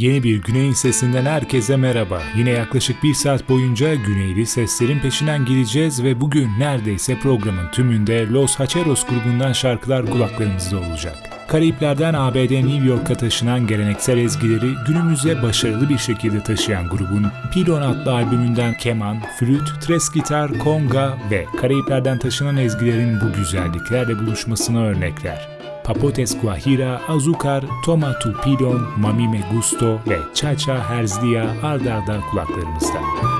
Yeni bir Güney'in sesinden herkese merhaba. Yine yaklaşık bir saat boyunca Güneyli seslerin peşinden gideceğiz ve bugün neredeyse programın tümünde Los Hacheros grubundan şarkılar kulaklarımızda olacak. Karayiplerden ABD New York'a taşınan geleneksel ezgileri günümüze başarılı bir şekilde taşıyan grubun Pilon adlı albümünden keman, flüt, tres gitar, konga ve Karayiplerden taşınan ezgilerin bu güzelliklerle buluşmasına örnekler. Capotes Guajira, Azucar, Toma Tupidon, Mamime Gusto ve Chacha Herzlia ardarda arda kulaklarımızda.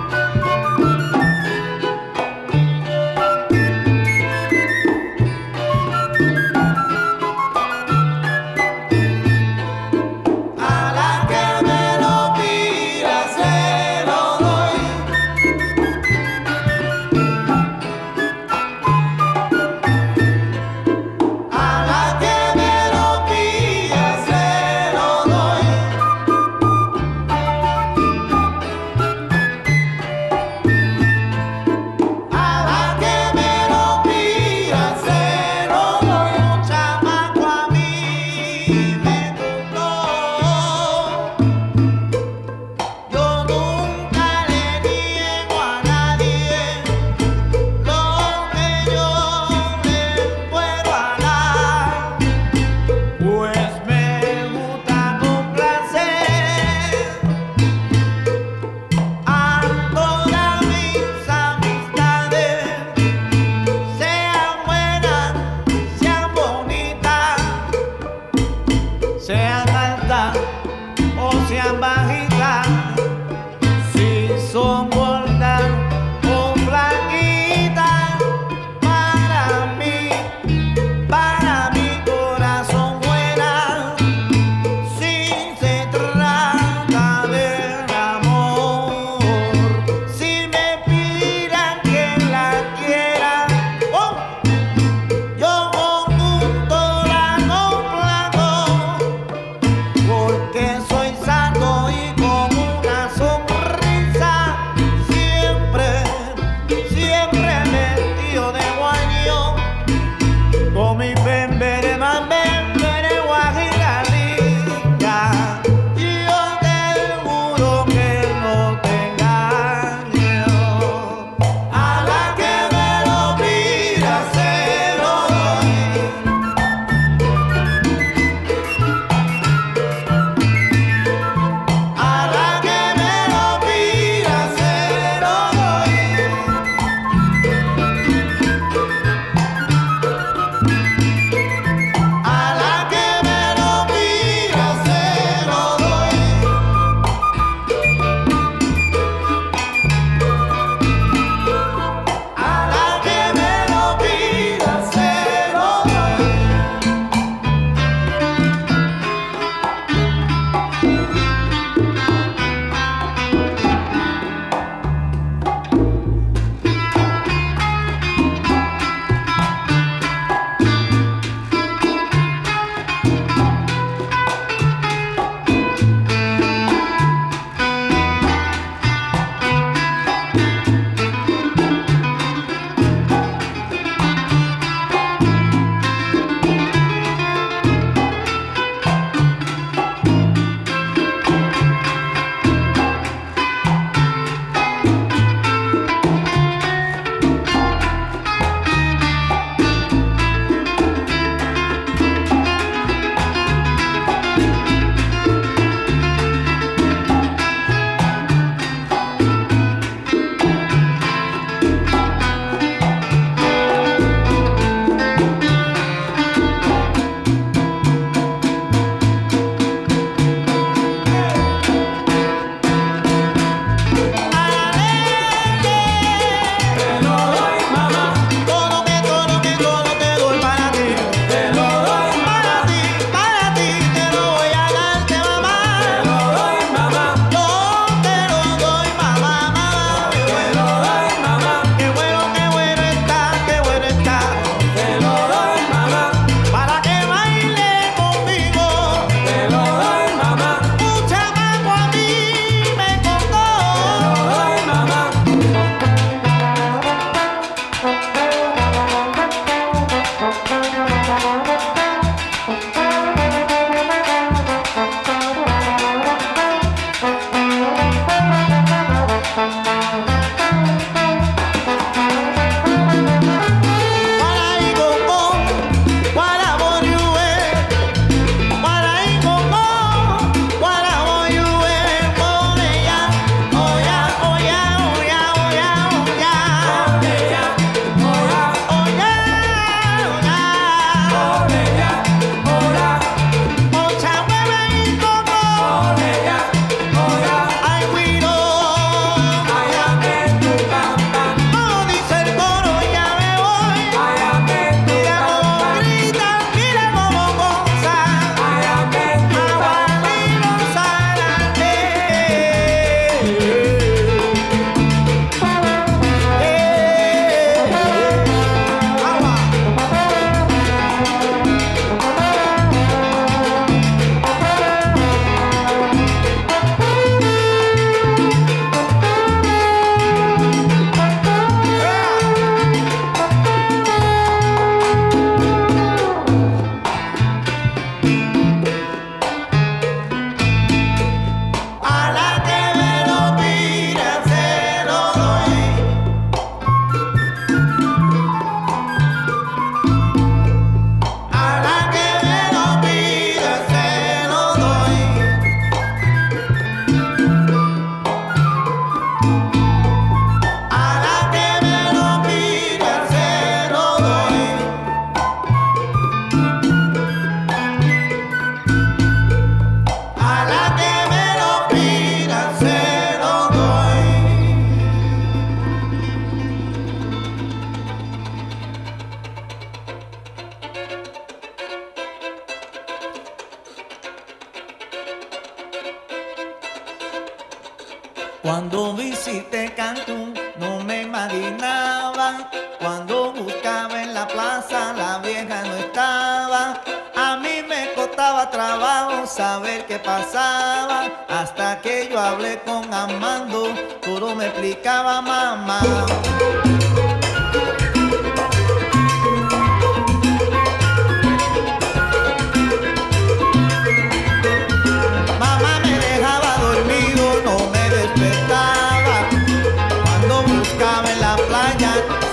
cuando buscaba en la plaza la vieja no estaba. A mí me costaba trabajo saber qué pasaba, hasta que yo hablé con Amando, tú no me explicaba mamá.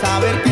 saber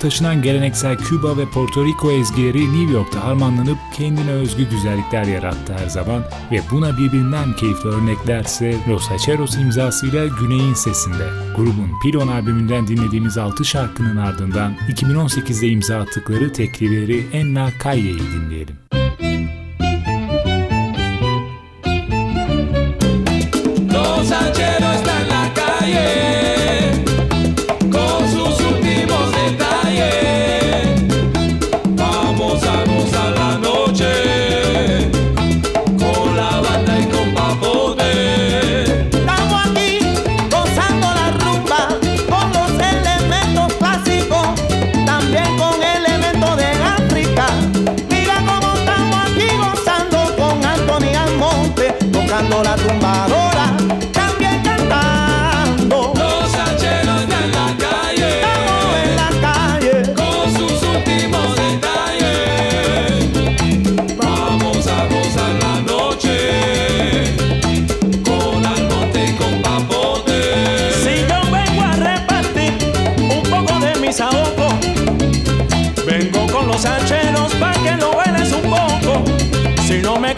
taşınan geleneksel Küba ve Porto Rico ezgileri New York'ta harmanlanıp kendine özgü güzellikler yarattı her zaman ve buna birbirinden keyifli örneklerse Los Hacheros imzasıyla Güney'in sesinde. Grubun Pilon albümünden dinlediğimiz 6 şarkının ardından 2018'de imza attıkları teklileri Enna Kayye'yi dinleyelim.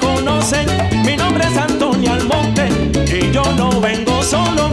conocen. Mi nombre es Antonio Almonte y yo no vengo solo.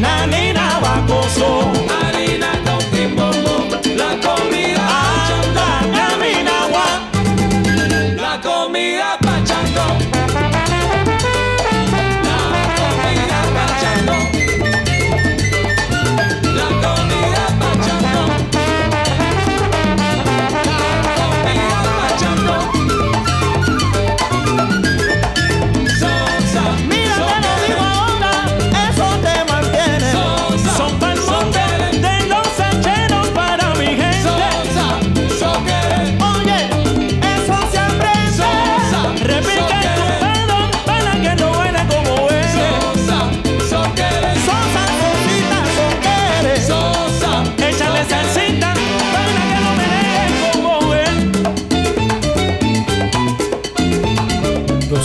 nena, nena, bacoso.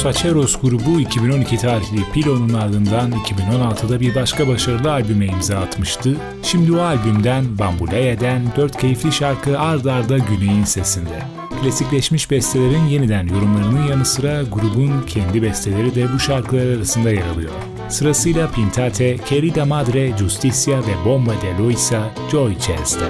Faceros grubu 2012 tarihli Pilo'nun ardından 2016'da bir başka başarılı albüme imza atmıştı. Şimdi o albümden Bambuleye'den 4 keyifli şarkı ard arda Güney'in sesinde. Klasikleşmiş bestelerin yeniden yorumlarının yanı sıra grubun kendi besteleri de bu şarkılar arasında yer alıyor. Sırasıyla Pintate, Querida Madre, Justicia ve Bomba de Luisa, Joy Jazz'de.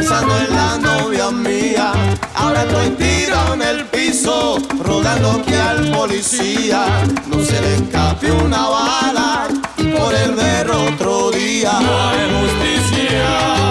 pensando en la novia mía. Ahora estoy tirado en el piso, rogando que al policía no se le escape una bala por el ver otro día. No hay justicia.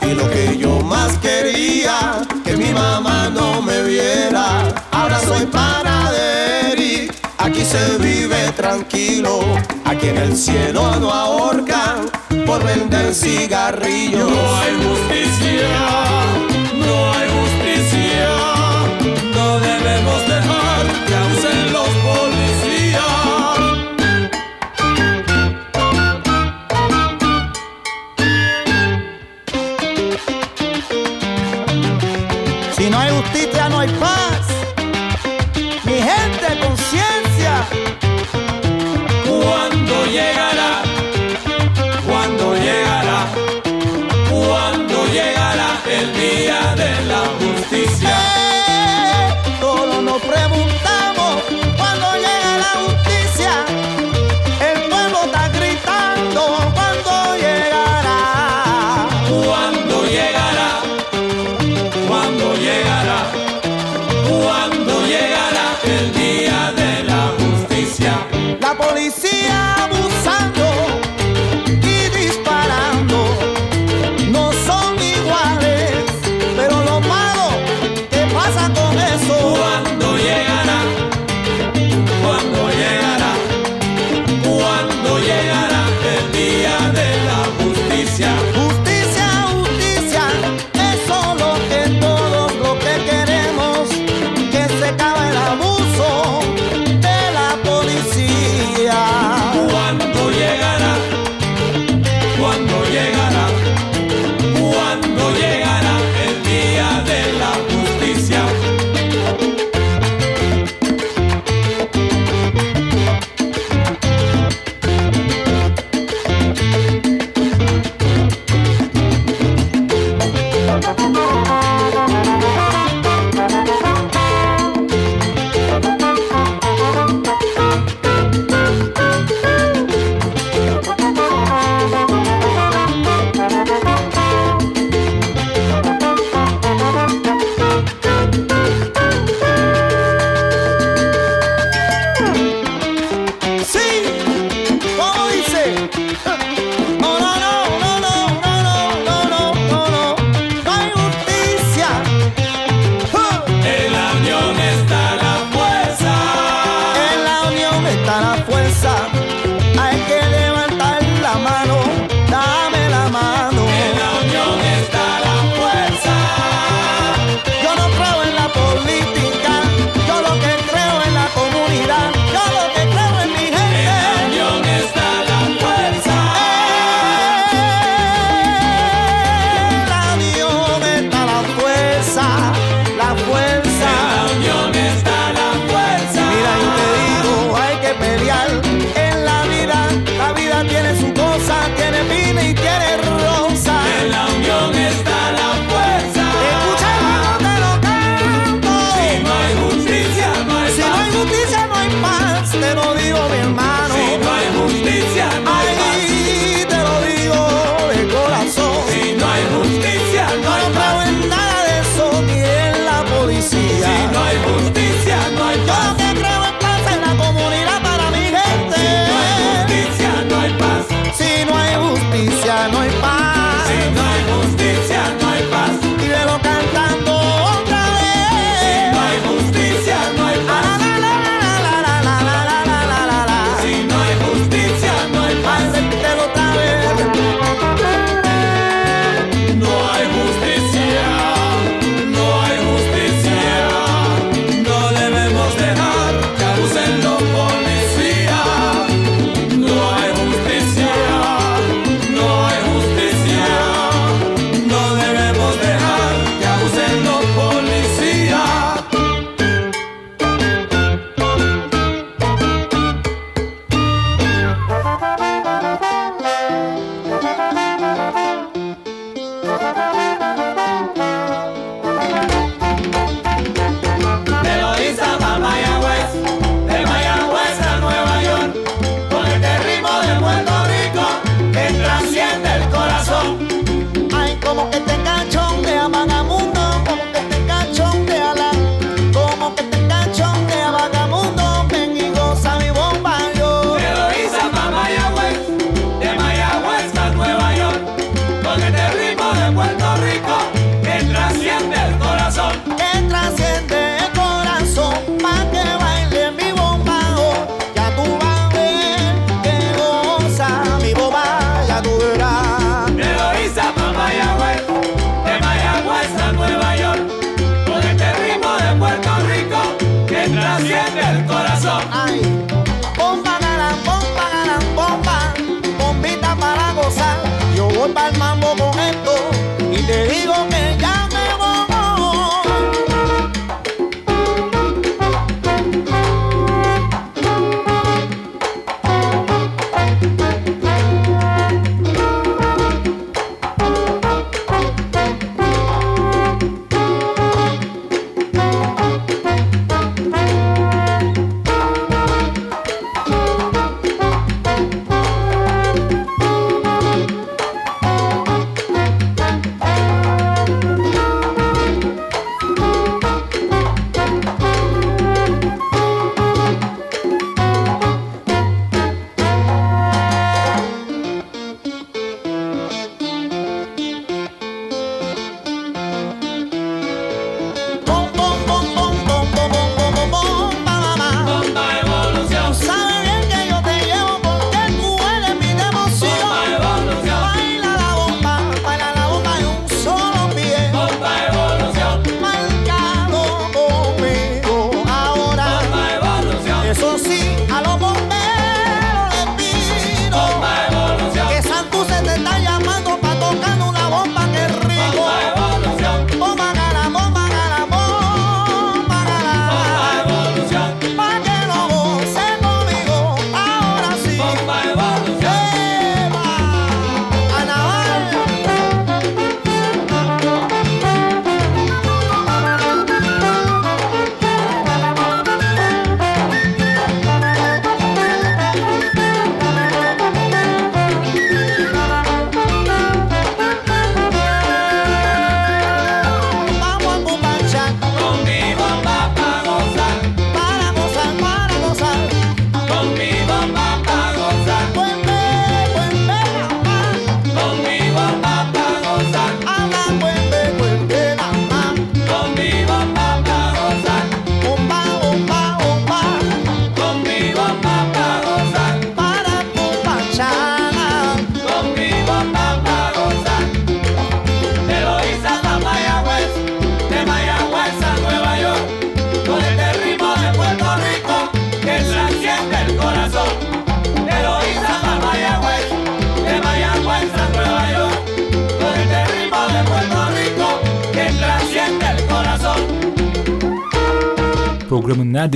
y lo que yo más quería, que mi mamá no me viera. Ahora soy pana de Eric, aquí se vive tranquilo, aquí en el cielo no ahorcan por vender cigarrillos. No hay justicia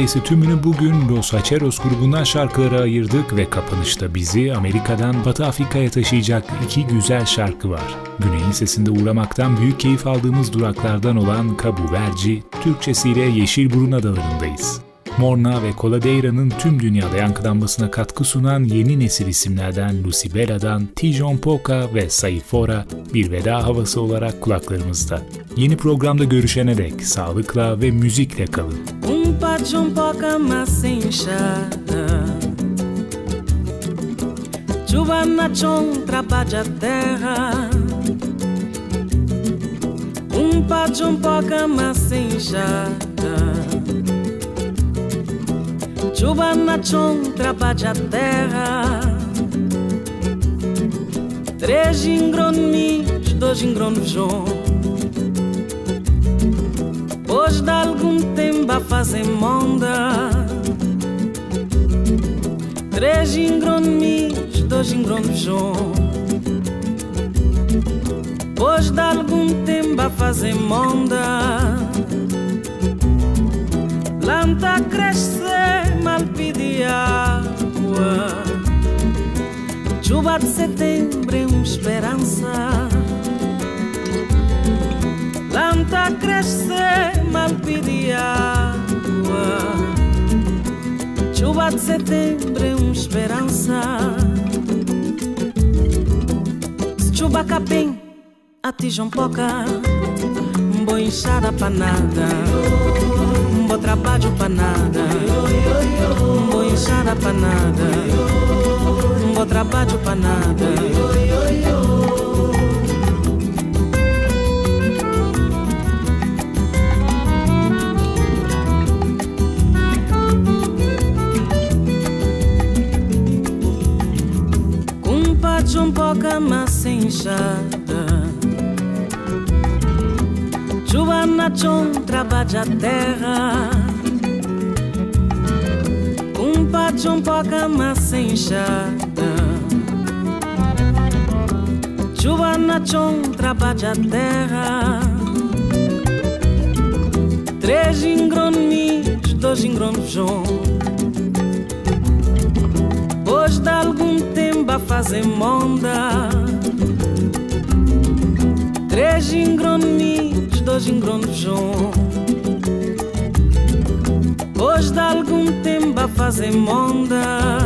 neredeyse tümünü bugün Los Hacheros grubundan şarkılara ayırdık ve kapanışta bizi Amerika'dan Batı Afrika'ya taşıyacak iki güzel şarkı var. Güney'in sesinde uğramaktan büyük keyif aldığımız duraklardan olan Cabo Verde, Türkçesiyle Yeşilburun Adalarındayız. Morna ve Coladeira'nın tüm dünyada yankılanmasına katkı sunan yeni nesil isimlerden Lucy Bella'dan Tijon Poca ve Saifora bir veda havası olarak kulaklarımızda. Yeni programda görüşene dek sağlıkla ve müzikle kalın. Chuva na chão trabalha terra Um um poca massa inchada Chuva na chão trabalha a terra. Três ingronis, dois ingronos Pois de algum tempo a fazer monda. Três ingronis, dois ingronos Pois de algum tempo a fazer monda. Planta cresce, Mal de água. Chuva de setembro é uma esperança. Planta cresce, mal de água. Chuva de setembro é uma esperança. Chuva capim, atijam poca, boa enxada panada trabalho pra nada. Vou enxada pra nada. Vou trabalho pra nada. Compadre um pouco mais enxada, Chuva na chão trabalha a terra Pouca massa Chuva na chão trabalha a terra. Três ingronis, dois ingronos Pois de algum tempo a fazer monda. Três ingronis, dois ingronos Pois de algum tempo a fazer monda.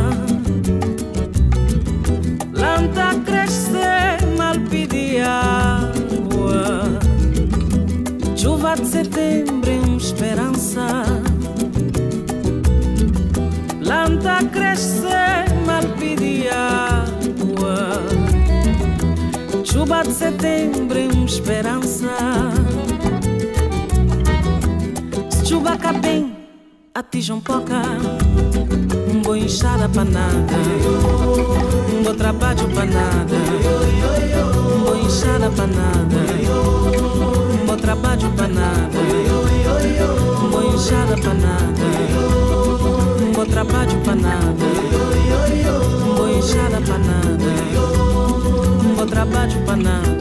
Planta crescer, mal pedir água. Chuva de setembro é uma esperança. Planta crescer, mal pedir água. Chuva de setembro é uma esperança. Chuva bem, atijam poca. Um boi inchada para nada. Um bom trabalho para nada. Um boi inchada para nada. Um bom trabalho para nada. Um boi inchada para nada. Um bom trabalho para nada. Um boi inchada para nada. Um bom trabalho para nada.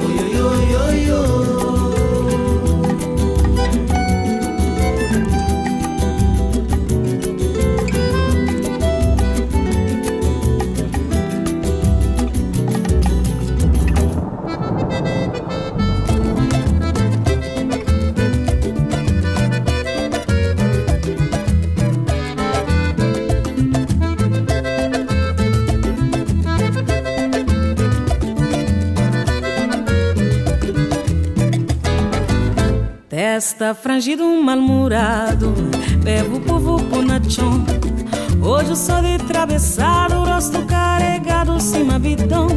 Testa frangido, mal-humorado Bebo povo ponachão Hoje eu sou de travessado Rosto carregado, cima bidão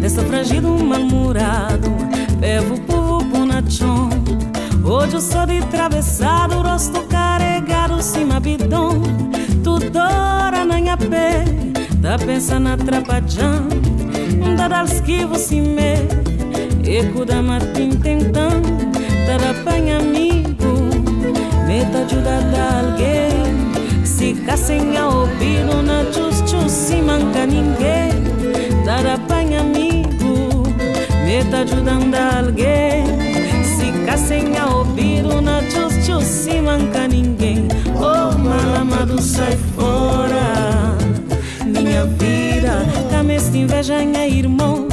Testa frangido, mal-humorado Bebo povo ponachão Hoje eu sou de travessado Rosto carregado, cima bidão Tudo hora na minha pé Tá pensando na trapajão Da dar esquivo, se me Eco da matin tentando Tarapanha amigo Meta ajuda de alguém. Se cassem a ouvido Na chus se manca ninguém. Tarapanha amigo Meta ajudando alguém. Se cassem a ouvido Na chus se manca ninguém. Oh malamado sai fora. Minha vida Cameste inveja minha irmão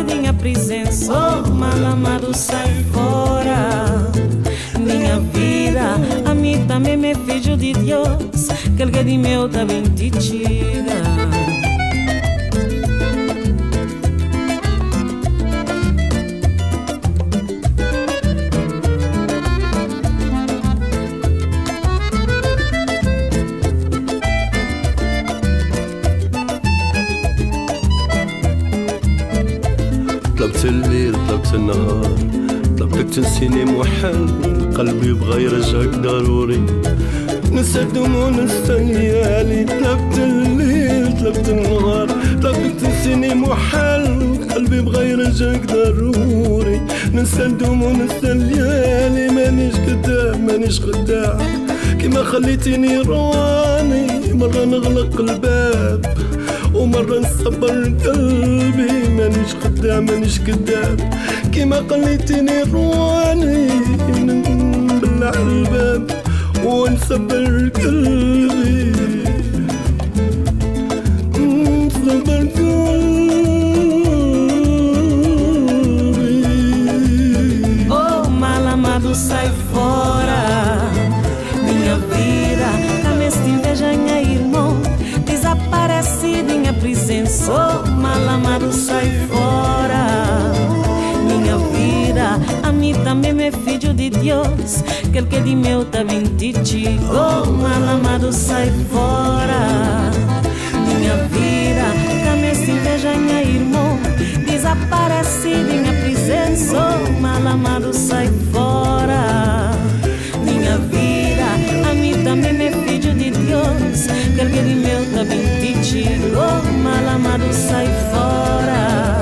Desaparecido em a presença Oh malamado sai fora. Minha vida A mim também me filho de Deus Que alguém de meu também te tira طلبت الليل طلبت النهار. طلبتك تنسيني موحل قلبي بغى يرجعك ضروري. نسى الدموع نسى الليالي. طلبت الليل طلبت النهار. طلبتك تنسيني موحل قلبي بغى يرجعك ضروري. نسى الدموع نسى الليالي. مانيش كداب مانيش خداع كيما خليتيني رواني. مرة نغلق الباب. ومرة نصبر قلبي مانيش خدام مانيش كداب كيما قليتيني رواني نبلع الباب ونصبر قلبي Deus Que ele que de meu também te digo Oh, mal amado, sai fora. Minha vida, cameste inveja, minha irmão Desaparecido em a presença. Oh, mal amado, sai fora. Minha vida, a mim também me filho de Deus. Que ele de meu também te digo Oh, mal amado, sai fora